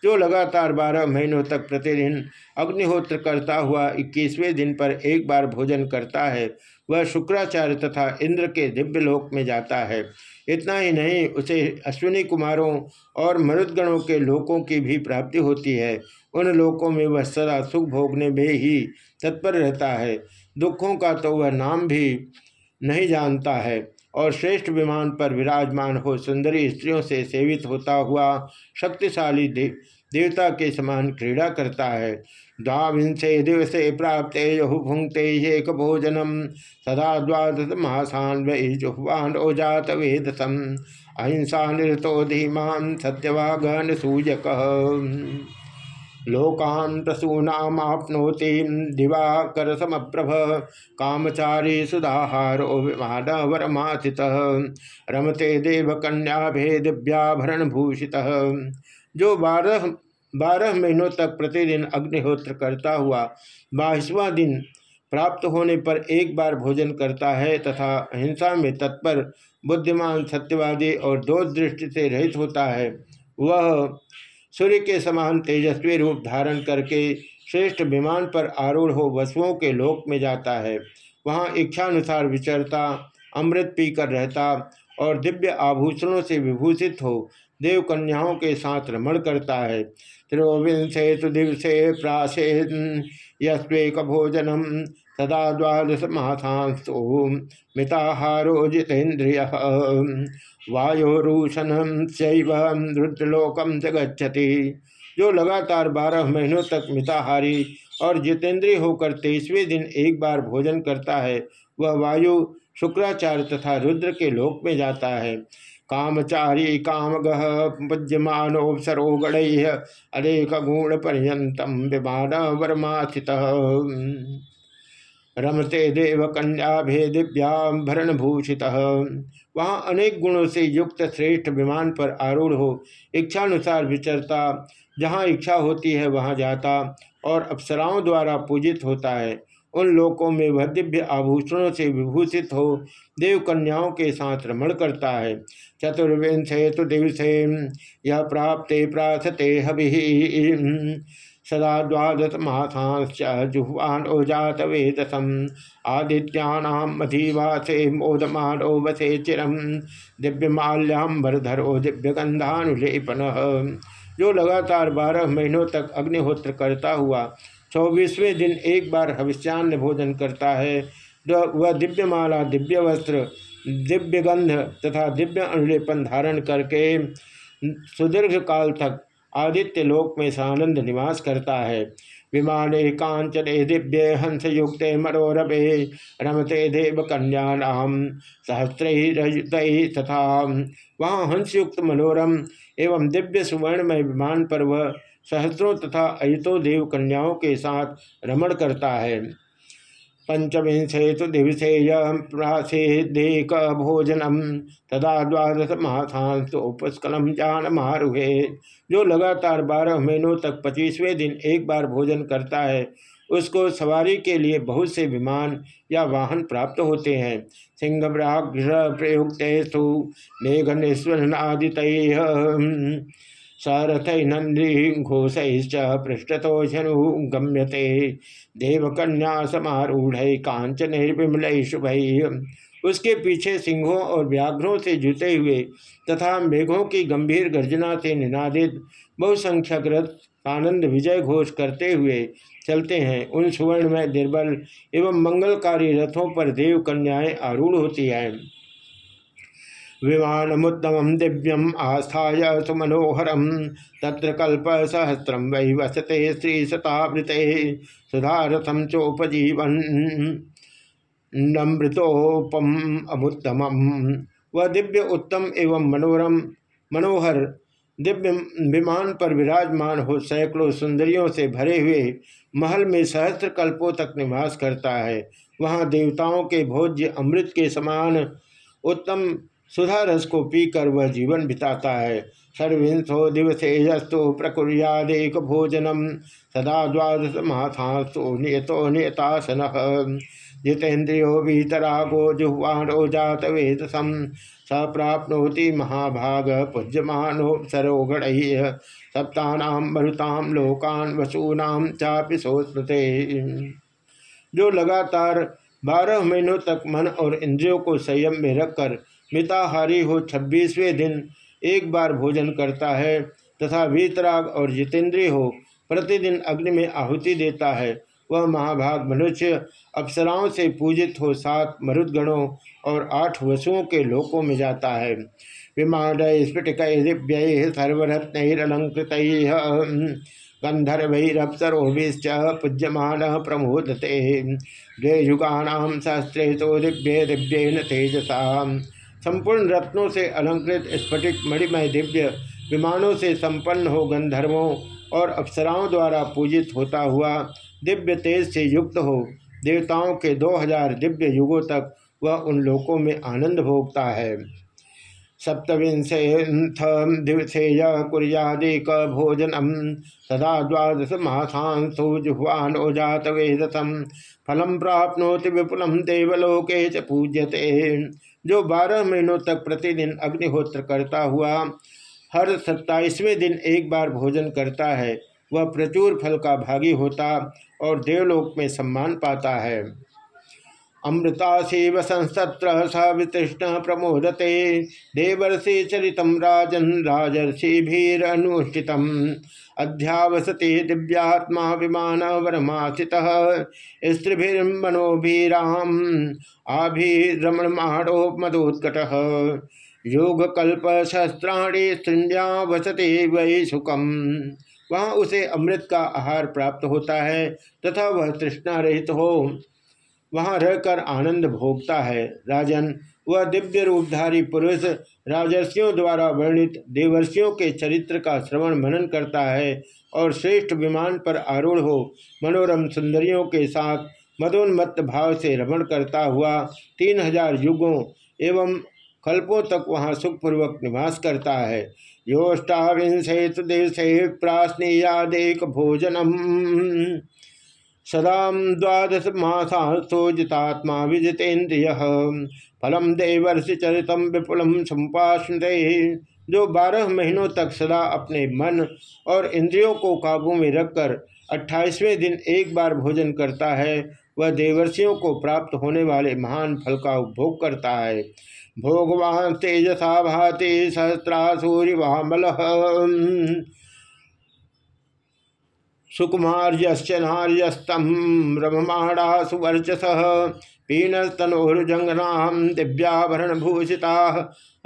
जो लगातार बारह महीनों तक प्रतिदिन अग्निहोत्र करता हुआ, इक्कीसवें दिन पर एक बार भोजन करता है। वह शुक्राचार्य तथा इंद्र के दिव्य लोक में जाता है। इतना ही नहीं, उसे अश्विनी कुमारों और मरुदगणों के लोकों की भी प्राप्ति होती है। उन लोकों में वह सदा सुख भोगने में ही तत्पर रहता है। दुखों का तो वह नाम भी नहीं जानता है। और श्रेष्ठ विमान पर विराजमान हो, सुंदरी स्त्रियों से सेवित होता हुआ शक्तिशाली देवता के समान क्रीड़ा करता है। द्वांशे दिवसे प्राप्त भुंगते एक भोजनम सदा द्वादश मासान वही ओजात वेदसम। अहिंसा निरतो धीमान सत्यवागन सूजक। लोकान प्रसूनामाप्नोति दिवाकर समप्रभ। कामचारी सुधाहारो विमान वरमाथित रमते देवकन्या भेदिव्याभरण भूषित जो बारह बारह महीनों तक प्रतिदिन अग्निहोत्र करता हुआ बाईसवां दिन प्राप्त होने पर एक बार भोजन करता है तथा हिंसा में तत्पर बुद्धिमान, सत्यवादी और दो दृष्टि से रहित होता है। वह सूर्य के समान तेजस्वी रूप धारण करके श्रेष्ठ विमान पर आरूढ़ हो वसुओं के लोक में जाता है। वहाँ इच्छानुसार विचरता, अमृत पीकर रहता और दिव्य आभूषणों से विभूषित हो देव कन्याओं के साथ रमण करता है। त्रिविंशे तो दिवसे प्राशे यस्वेक भोजनम सदा द्वादश माथांस्तो मिताहारो जितेन्द्रिय वायोरूषणम शैव रुद्रलोकम जगच्छति जो लगातार बारह महीनों तक मिताहारी और जितेंद्रिय होकर तेईसवें दिन एक बार भोजन करता है, वह वायु शुक्राचार्य तथा रुद्र के लोक में जाता है। कामचारी कामगह गण पर्यतम विमान वर्माथित रमते देव कन्या भेदिव्याभरण भूषित वहाँ अनेक गुणों से युक्त श्रेष्ठ विमान पर आरूढ़ हो, इच्छानुसार विचरता, जहाँ इच्छा होती है वहाँ जाता और अप्सराओं द्वारा पूजित होता है। उन लोकों में वह दिव्य आभूषणों से विभूषित हो, देव कन्याओं के साथ रमण करता है। चतुर्विंशे तो दिवसे यह प्राप्ते प्राथते हवि। सदा द्वादश माथांश्च जुह्वान ओजात वेदसम। आदित्यानाम मधीवासे मोदमानो वसे चिरम। दिव्यमाल्याम्बरधरो दिव्यगंधानुलेपन जो लगातार बारह महीनों तक अग्निहोत्र करता हुआ चौबीसवें दिन एक बार हविष्यान्न भोजन करता है। वह दिव्यमाला दिव्य वस्त्र दिव्य गंध तथा दिव्य अनुलेपन धारण करके सुदीर्घ काल तक आदित्य लोक में सानंद निवास करता है। विमाने कांचने दिव्य हंस युक्त मरोरभे रमते देव कन्याम सहस्त्र तथा वहाँ हंसयुक्त मनोरम एवं दिव्य सुवर्णमय विमान पर वह सहस्रों तथा अयतो देव कन्याओं के साथ रमण करता है। पंचविंशे तो दिवसे प्रासेदेक भोजनम तदा द्वादश महाथांस उपस्कलम जान मारुहे। जो लगातार बारह महीनों तक पच्चीसवें दिन एक बार भोजन करता है, उसको सवारी के लिए बहुत से विमान या वाहन प्राप्त होते हैं। सिंह व्याघ्र प्रयुक्त मेघ निस्वनादित सारथ नंदी घोषैश्च पृष्ठतोषनु गम्यते। देवकन्या समारूढ़ कांचन निर्विमल शुभ। उसके पीछे सिंहों और व्याघ्रों से जुटे हुए तथा मेघों की गंभीर गर्जना से निनादित बहुसंख्यक रथ आनंद विजय घोष करते हुए चलते हैं। उन सुवर्ण में निर्बल एवं मंगलकारी रथों पर देव कन्याएँ आरूढ़ होती हैं। विमानमुत्तम दिव्यम आस्थाय सुमनोहरम तत्र कल्प सहस्रम वै वसते श्री शतावृते सुधारथम चोपजीवन। नमृतोपम अमुत्तम वह दिव्य उत्तम एवं मनोरम, मनोहर, दिव्य विमान पर विराजमान हो सैकड़ों सुंदरियों से भरे हुए महल में सहस्त्र कल्पों तक निवास करता है। वहाँ देवताओं के भोज्य अमृत के समान उत्तम सुधा रस को पीकर वह जीवन बिताता है। सर्विंशो दिवसे यस्तु प्रकुरियादेक भोजनम। सदा द्वादश माथास्तु नियतो नियतासन। जितेन्द्रियो भीतरागो जुह्वाणो जात वेदसम स प्राप्नोति महाभाग पूज्यमानोपसरो गण सप्तानाम मरुताम लोकान वसूनाम चापि सोस्मृते जो लगातार बारह महीनों तक मन और इंद्रियों को संयम में रखकर मिताहारी हो छब्बीसवें दिन एक बार भोजन करता है तथा वीतराग और जितेंद्रिय हो प्रतिदिन अग्नि में आहुति देता है। वह महाभाग मनुष्य अप्सराओं से पूजित हो सात मरुदगणों और आठ वसुओं के लोकों में जाता है। विमान स्फटिक दिव्य सर्वरत्नरलंकृत गंधर्वैरप्सरोभिश्च पूज्यमान प्रमोदते। द्वे युगानाम सहस्रे तो दिव्य दिव्येन तेजसा संपूर्ण रत्नों से अलंकृत स्फटिक मणिमय दिव्य विमानों से संपन्न हो गंधर्वों और अप्सराओं द्वारा पूजित होता हुआ दिव्य तेज से युक्त हो, देवताओं के दो हज़ार दिव्य युगों तक वह उन लोकों में आनंद भोगता है। सप्तविंशेथ दिवसे कुरियादेक भोजनम, सदा द्वादश मासांसो जुह्वानो जात वेदतम फलम प्राप्नोति विपुलम देवलोके च पूज्यते। जो बारह महीनों तक प्रतिदिन अग्निहोत्र करता हुआ हर सत्ताईसवें दिन एक बार भोजन करता है, वह प्रचुर फल का भागी होता और देवलोक में सम्मान पाता है। अमृता शिव संसत्र स वितृष्ण प्रमोदते, देवर्षि चरित राजन राजर्षिभिरनुष्ठित अध्यावसते दिव्यात्मा विमान वरमासित स्त्रीभिर्मनोभीराम आभिरमणमाणो मदोत्कट योगकल्प सहस्राणी स्त्रिया वसते वै सुखम। वहाँ उसे अमृत का आहार प्राप्त होता है तथा वह तृष्णा रहित हो। वहाँ रहकर आनंद भोगता है। राजन वह दिव्य रूपधारी पुरुष राजर्षियों द्वारा वर्णित देवर्षियों के चरित्र का श्रवण मनन करता है और श्रेष्ठ विमान पर आरूढ़ हो, मनोरम सुंदरियों के साथ मदोन्मत्त भाव से रमण करता हुआ तीन हज़ार युगों एवं कल्पों तक वहाँ सुखपूर्वक निवास करता है। योष्टाविंशे दिवसे प्राश्नीयादेक भोजनम। सदा द्वादश मासास्तोजितात्मा विजितेन्द्रिय। फलम देवर्षि चरितम विपुलम संपाशे जो बारह महीनों तक सदा अपने मन और इंद्रियों को काबू में रखकर अट्ठाईसवें दिन एक बार भोजन करता है, वह देवर्षियों को प्राप्त होने वाले महान फल का उपभोग करता है। भोगवान तेजसा भाति सहस्रा सूर्यवामल सुकुमार्यश्च नार्यस्तम रममाणा सुवर्चस। पीनस्तनोर्जंगनाम दिव्याभरण भूषिता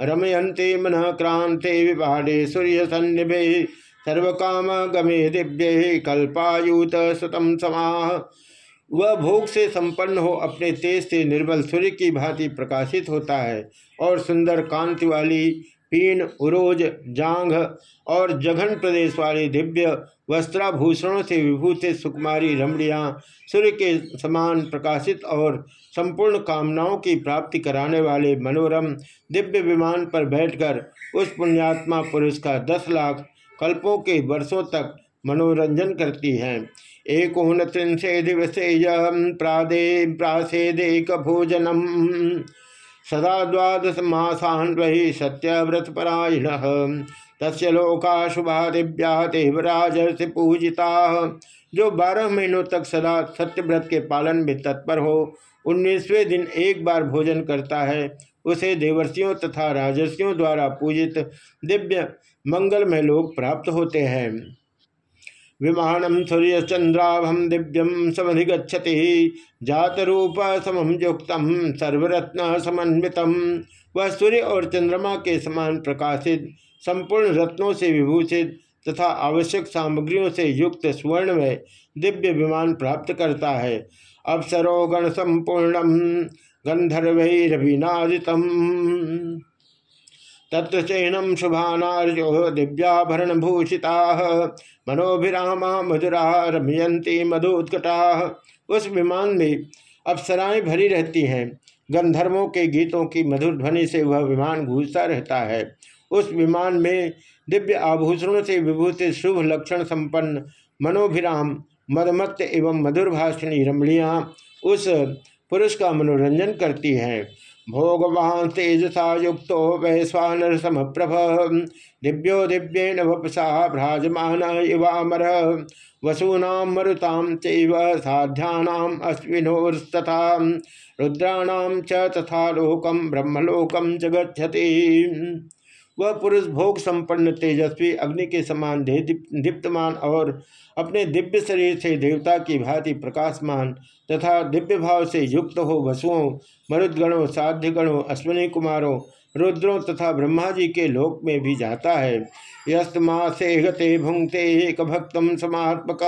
रमयंते मन क्रांते विवादे सूर्य सन्निभे सर्वकाम गमे दिव्य कल्पायुत सतम समाह वह भोग से संपन्न हो, अपने तेज से निर्बल सूर्य की भांति प्रकाशित होता है और सुंदर कांति वाली पीन, उरोज, जांघ और जघन प्रदेश वाले दिव्य वस्त्राभूषणों से विभूषित सुकुमारी रमणियाँ सूर्य के समान प्रकाशित और संपूर्ण कामनाओं की प्राप्ति कराने वाले मनोरम दिव्य विमान पर बैठकर उस पुण्यात्मा पुरुष का दस लाख कल्पों के वर्षों तक मनोरंजन करती हैं। एकोन त्रिंशे दिवसे प्रादे प्रासेदेक भोजनम सदा द्वादश मासान वही सत्यव्रतपरायण। तस्य लोका शुभा दिव्या देवराज से पूजिता। जो बारह महीनों तक सदा सत्यव्रत के पालन में तत्पर हो उन्नीसवें दिन एक बार भोजन करता है। उसे देवर्षियों तथा राजर्षियों द्वारा पूजित दिव्य मंगलमय लोग प्राप्त होते हैं। विमानम सूर्य चंद्राभम दिव्यम समधिगछति जात रूप समम युक्त, सर्वरत्न समन्वित। वह सूर्य और चंद्रमा के समान प्रकाशित, संपूर्ण रत्नों से विभूषित तथा आवश्यक सामग्रियों से युक्त स्वर्ण में दिव्य विमान प्राप्त करता है। अवसरो गण संपूर्णम गंधर्वैरभिनादितम तत्र चैनम शुभानार्यो दिव्याभरण भूषिता मनोभिरामा मधुरा रमयंती मधुत्कटा उस विमान में अप्सराएँ भरी रहती हैं। गंधर्वों के गीतों की मधुर ध्वनि से वह विमान गूंजता रहता है। उस विमान में दिव्य आभूषणों से विभूषित शुभ लक्षण संपन्न मनोभिराम मदमत्त एवं मधुर भाषणी रमणियाँ उस पुरुष का मनोरंजन करती हैं। भोगवान तेजसा युक्त वैश्वानर समप्रभ, दिव्यो दिव्येन वपसा भ्राजमान इवामर वसूनाम मरुताम चैव अश्विनोस्तथा रुद्राणाम च तथा लोकम ब्रह्मलोकम च गच्छति। वह पुरुष भोग संपन्न, तेजस्वी, अग्नि के समान दीप्तमान और अपने दिव्य शरीर से देवता की भांति प्रकाशमान तथा दिव्य भाव से युक्त हो वसुओं, मरुदगणों साध्यगणों अश्विनी कुमारों, रुद्रों तथा ब्रह्मा जी के लोक में भी जाता है। यस्तमासे गते भुंगते एक भक्त समात्मक।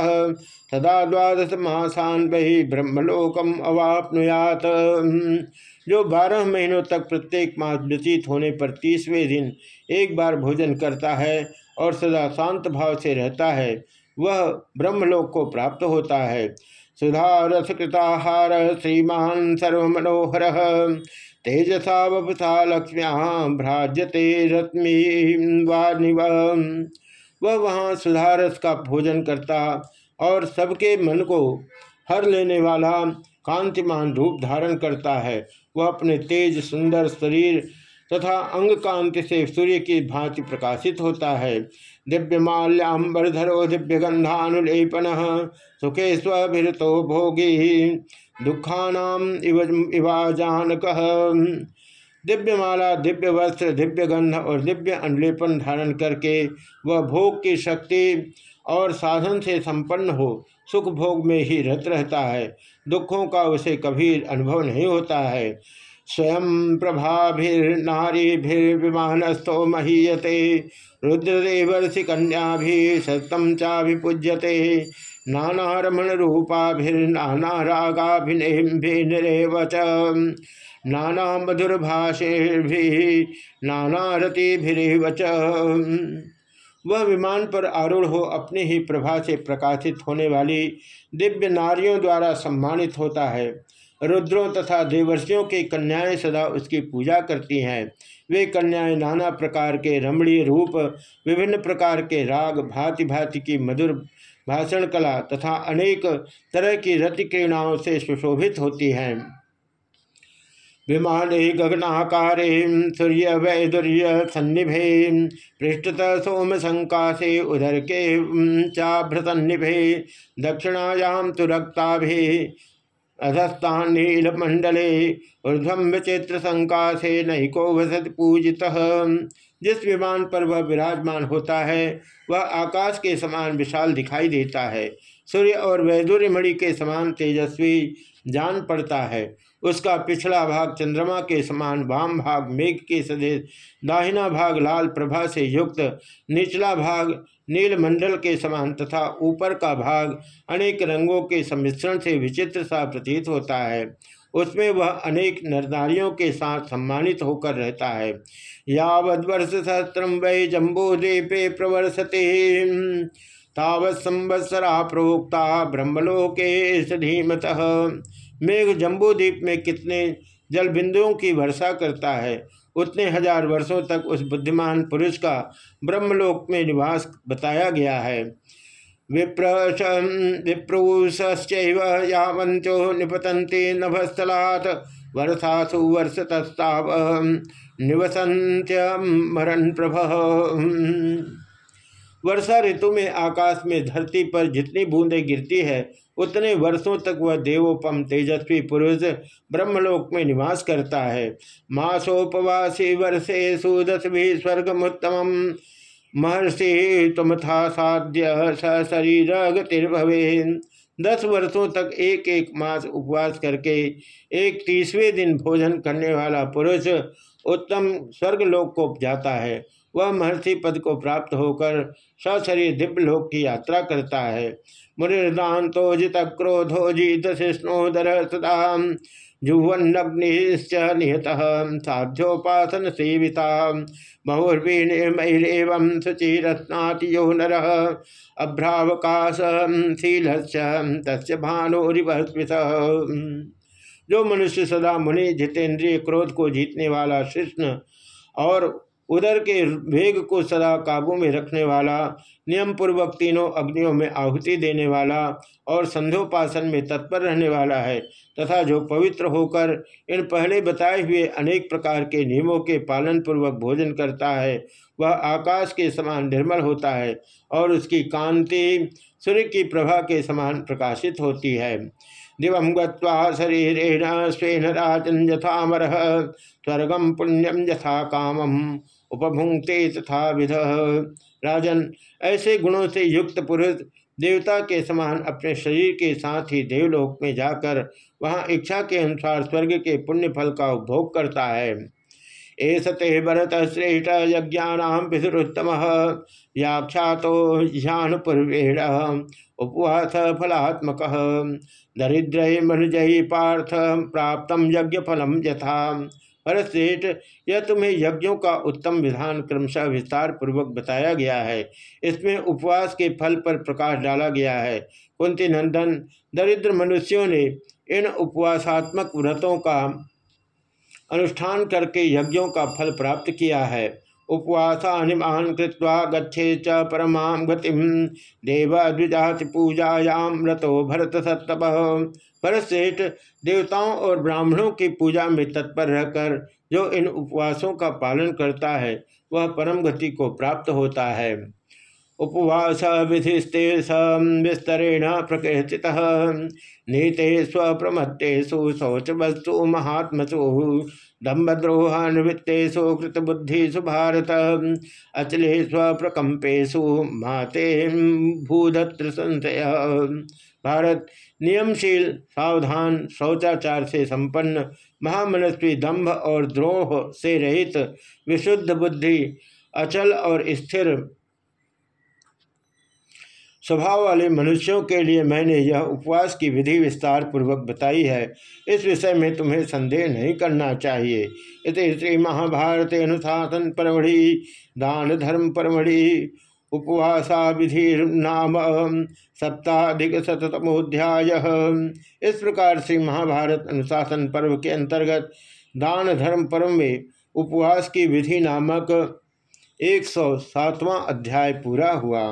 सदा द्वादश मासान वही ब्रह्मलोकम अवापनुयात। जो बारह महीनों तक प्रत्येक मास व्यतीत होने पर तीसवें दिन एक बार भोजन करता है और सदा शांत भाव से रहता है, वह ब्रह्मलोक को प्राप्त होता है। सुधारथ कृताहार श्रीमान सर्वमनोहर, तेजसा वपुथा लक्ष्म्या भ्राजते रत्मी वह वहाँ सुधारस का भोजन करता और सबके मन को हर लेने वाला कांतिमान रूप धारण करता है वह अपने तेज, सुंदर शरीर तथा अंग कांति से सूर्य की भांति प्रकाशित होता है। दिव्य माल्याम्बरधरो दिव्य गंधानुलेपन सुखे स्वितो भोगी दुखानाम इव इवाजानक दिव्य माला दिव्य वस्त्र दिव्य गंध और दिव्य अनुलेपन धारण करके वह भोग की शक्ति और साधन से संपन्न हो सुख भोग में ही रत रहता है, दुखों का उसे कभी अनुभव नहीं होता है। स्वयं प्रभाभिर्नारीभिर्विमानस्थो महीयते, रुद्रदेवर्षि कन्या भी सतम चाभिपूज्यते। नाना रमण रूपाभिर्नाना रागाभिनेभिनिरेव च नाना मधुर भाषेभि नाना रतिभिरेव च वह विमान पर आरूढ़ हो अपनी ही प्रभा से प्रकाशित होने वाली दिव्य नारियों द्वारा सम्मानित होता है। रुद्रों तथा देवर्षियों की कन्याएँ सदा उसकी पूजा करती हैं। वे कन्याएँ नाना प्रकार के रमणीय रूप, विभिन्न प्रकार के राग भांति भांति की मधुर भाषण कला तथा अनेक तरह की रति क्रीड़ाओं से सुशोभित होती हैं। विमाने गगनाकारे सूर्य वैदुर्य सन्निभे पृष्ठतः सोम संकाशे उदर के चाभ्रतन्निभे दक्षिणायाम तो रक्ताभे अधस्तान नीलमंडले ऊर्धम विचित्र संकाशे नहिको वसत पूजित। जिस विमान पर वह विराजमान होता है, वह आकाश के समान विशाल दिखाई देता है। सूर्य और वैदुर्य मणि के समान तेजस्वी जान पड़ता है। उसका पिछला भाग चंद्रमा के समान, वाम भाग मेघ के सदेश दाहिना भाग लाल प्रभा से युक्त, निचला भाग नीलमंडल के समान तथा ऊपर का भाग अनेक रंगों के सम्मिश्रण से विचित्र सा प्रतीत होता है। उसमें वह अनेक नरनारियों के साथ सम्मानित होकर रहता है। यावद वर्ष सहस्त्रम वै जम्बूद्वीपे प्रवर्षते। तावत प्रोक्ता ब्रह्मलोके धीमत। मेघ जम्बूद्वीप में कितने जल बिंदुओं की वर्षा करता है, उतने हज़ार वर्षों तक उस बुद्धिमान पुरुष का ब्रह्मलोक में निवास बताया गया है। विप्रश विप्रूश्चैव यावंचो निपतंते नभस्थलात्, वर्षासु वर्षतस्ताव निवसंत्यमरण प्रभ। वर्षा ऋतु में आकाश में धरती पर जितनी बूंदें गिरती है, उतने वर्षों तक वह देवोपम तेजस्वी पुरुष ब्रह्मलोक में निवास करता है। मासोपवासी वर्षे सुदस भी स्वर्गमुत्तम। महर्षि तुम था साध्य स शरीर गतिर्भवे दस वर्षों तक एक एक मास उपवास करके एक तीसवें दिन भोजन करने वाला पुरुष उत्तम स्वर्गलोक को जाता है। वह महर्षि पद को प्राप्त होकर सशरीर दिव्य लोक की यात्रा करता है। मुनिर्दातो जित क्रोधो जीत शिष्णोदर सदा जुह्वन्नग्निश्च निहत साध्योपासन सेविता। बहुर्वीणिर्मैरेव शुचिरत्नाति यो नर। अभ्रावकाशशील तस् भानुरिवस्मित जो मनुष्य सदा मुनि जितेंद्रिय क्रोध को जीतने वाला कृष्ण और उदर के वेग को सदा काबू में रखने वाला नियम पूर्वक तीनों अग्नियों में आहुति देने वाला और संध्योपासन में तत्पर रहने वाला है, तथा जो पवित्र होकर इन पहले बताए हुए अनेक प्रकार के नियमों के पालन पूर्वक भोजन करता है, वह आकाश के समान निर्मल होता है और उसकी कांति सूर्य की प्रभा के समान प्रकाशित होती है। दिवम गरीरेण स्वेन राजन यथामर स्वर्गम पुण्यम यथा कामम। उपभुंगते तथा विध। राजन, ऐसे गुणों से युक्त पुरुष देवता के समान अपने शरीर के साथ ही देवलोक में जाकर वहाँ इच्छा के अनुसार स्वर्ग के पुण्य फल का उपभोग करता है। एस ते भरत श्रेष्ठ यज्ञानाम पितुत्तम व्याख्यातो ज्ञानपूर्वेण उपवास फलात्मक। दरिद्र मनुजय पार्थ प्राप्त यज्ञ फलम यथा। परश्रेष्ठ यह तुम्हें यज्ञों का उत्तम विधान क्रमशः विस्तार पूर्वक बताया गया है। इसमें उपवास के फल पर प्रकाश डाला गया है। कुंती नंदन, दरिद्र मनुष्यों ने इन उपवासात्मक व्रतों का अनुष्ठान करके यज्ञों का फल प्राप्त किया है। उपवासानिमान कृत्वा गच्छे च परमा गति देव द्विजाति पूजायाम रतो भरत सत्तप भरतश्रेष्ठ देवताओं और ब्राह्मणों की पूजा में तत्पर रहकर जो इन उपवासों का पालन करता है, वह परम गति को प्राप्त होता है। उपवास विधिस्ते विस्तरेण प्रकृति नीते स्वप्रमत्तेषु शौच वस्तु महात्मसु। दम्भद्रोह निवृत्तेषु कृतबुद्धिषु भारत। अचले स्वप्रकंपेशु माते भूधत्र संशय भारत नियमशील, सावधान, शौचाचार से संपन्न, महामनस्वी दंभ और द्रोह से रहित, विशुद्ध बुद्धि, अचल और स्थिर स्वभाव वाले मनुष्यों के लिए मैंने यह उपवास की विधि विस्तार पूर्वक बताई है। इस विषय में तुम्हें संदेह नहीं करना चाहिए। इस श्री महाभारत अनुशासन परमढ़ि दान धर्म परमढ़ि उपवासा विधि नाम सप्ताधिक शतमोध्याय इस प्रकार से महाभारत अनुशासन पर्व के अंतर्गत दान धर्म पर्व में उपवास की विधि नामक एक सौ सातवां अध्याय पूरा हुआ।